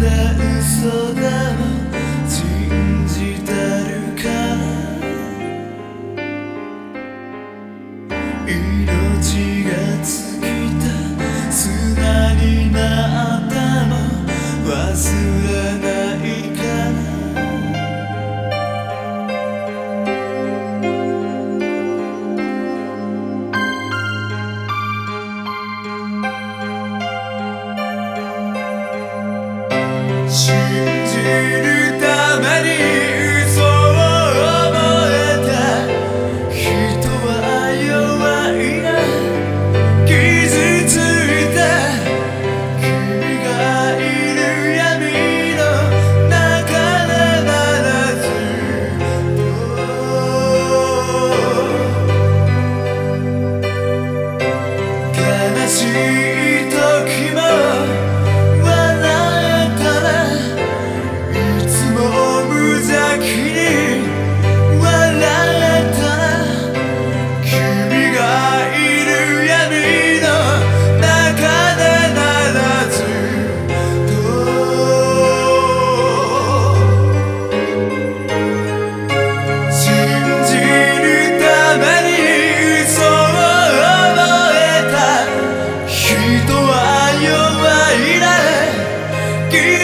た嘘だろ信じるために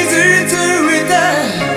easy to return.